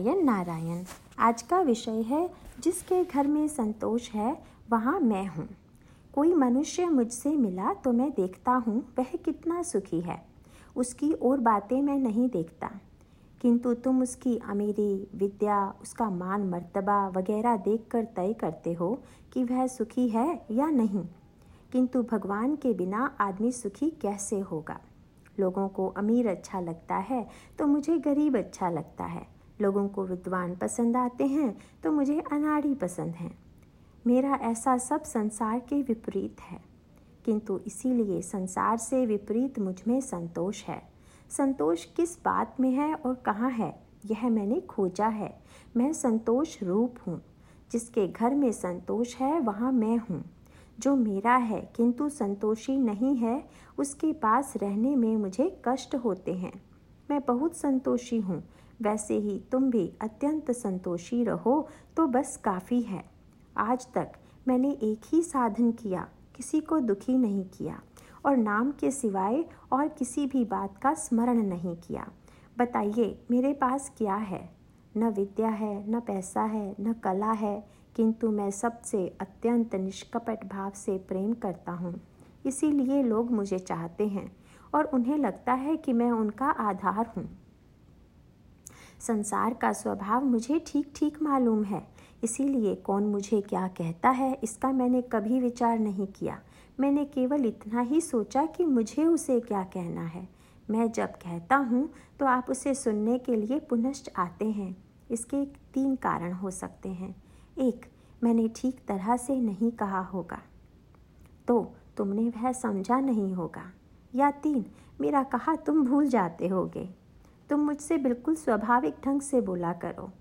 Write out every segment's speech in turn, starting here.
नारायण नारायण। आज का विषय है, जिसके घर में संतोष है, वहाँ मैं हूँ। कोई मनुष्य मुझसे मिला तो मैं देखता हूँ, वह कितना सुखी है। उसकी और बातें मैं नहीं देखता। किंतु तुम उसकी अमीरी, विद्या, उसका मान, मर्तबा वगैरह देखकर तय करते हो कि वह सुखी है या नहीं। किंतु भगवान के बिना आदमी सुखी कैसे होगा? लोगों को अमीर अच्छा लगता है तो मुझे गरीब अच्छा लगता है। लोगों को विद्वान पसंद आते हैं तो मुझे अनाड़ी पसंद हैं। मेरा ऐसा सब संसार के विपरीत है। किंतु इसीलिए संसार से विपरीत मुझमें संतोष है। संतोष किस बात में है और कहाँ है, यह मैंने खोजा है। मैं संतोष रूप हूँ। जिसके घर में संतोष है, वहाँ मैं हूँ। जो मेरा है, किंतु संतोषी नहीं है, उसके पास रहने में मुझे कष्ट होते हैं। मैं बहुत संतोषी हूँ। वैसे ही तुम भी अत्यंत संतोषी रहो तो बस काफ़ी है। आज तक मैंने एक ही साधन किया, किसी को दुखी नहीं किया, और नाम के सिवाय और किसी भी बात का स्मरण नहीं किया। बताइए, मेरे पास क्या है? न विद्या है, न पैसा है, न कला है, किंतु मैं सबसे अत्यंत निष्कपट भाव से प्रेम करता हूँ। इसीलिए लोग मुझे चाहते हैं, और उन्हें लगता है कि मैं उनका आधार हूँ। संसार का स्वभाव मुझे ठीक ठीक मालूम है। इसीलिए कौन मुझे क्या कहता है, इसका मैंने कभी विचार नहीं किया। मैंने केवल इतना ही सोचा कि मुझे उसे क्या कहना है। मैं जब कहता हूँ तो आप उसे सुनने के लिए पुनश्च आते हैं। इसके तीन कारण हो सकते हैं। एक, मैंने ठीक तरह से नहीं कहा होगा। तो तुमने वह समझा नहीं होगा। या तीन, मेरा कहा तुम भूल जाते होगे। तुम मुझसे बिल्कुल स्वाभाविक ढंग से बोला करो।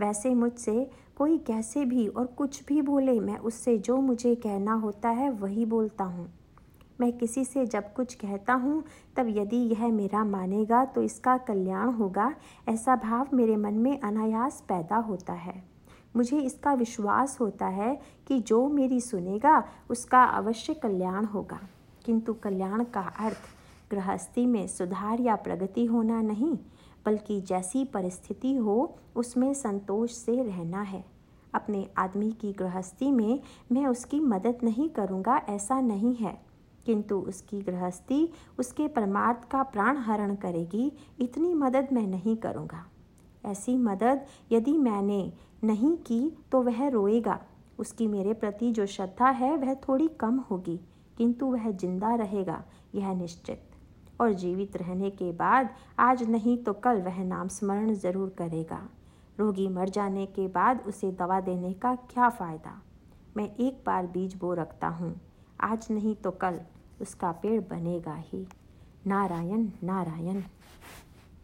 वैसे मुझसे कोई कैसे भी और कुछ भी बोले, मैं उससे जो मुझे कहना होता है वही बोलता हूँ। मैं किसी से जब कुछ कहता हूँ, तब यदि यह मेरा मानेगा तो इसका कल्याण होगा। ऐसा भाव मेरे मन में अनायास पैदा होता है। मुझे इसका विश्वास होता है कि जो मेरी सुनेगा, उसका अवश्य कल्याण होगा। किंतु कल्याण का अर्थ गृहस्थी में सुधार या प्रगति होना नहीं, बल्कि जैसी परिस्थिति हो, उसमें संतोष से रहना है। अपने आदमी की गृहस्थी में मैं उसकी मदद नहीं करूँगा, ऐसा नहीं है। किंतु उसकी गृहस्थी उसके परमार्थ का प्राण हरण करेगी, इतनी मदद मैं नहीं करूँगा। ऐसी मदद यदि मैंने नहीं की तो वह रोएगा। उसकी मेरे प्रति जो श्रद्धा है, वह थोड़ी कम होगी, किंतु वह ज़िंदा रहेगा, यह निश्चित। और जीवित रहने के बाद आज नहीं तो कल वह नाम स्मरण ज़रूर करेगा। रोगी मर जाने के बाद उसे दवा देने का क्या फ़ायदा? मैं एक बार बीज बो रखता हूँ। आज नहीं तो कल उसका पेड़ बनेगा ही। नारायण नारायण।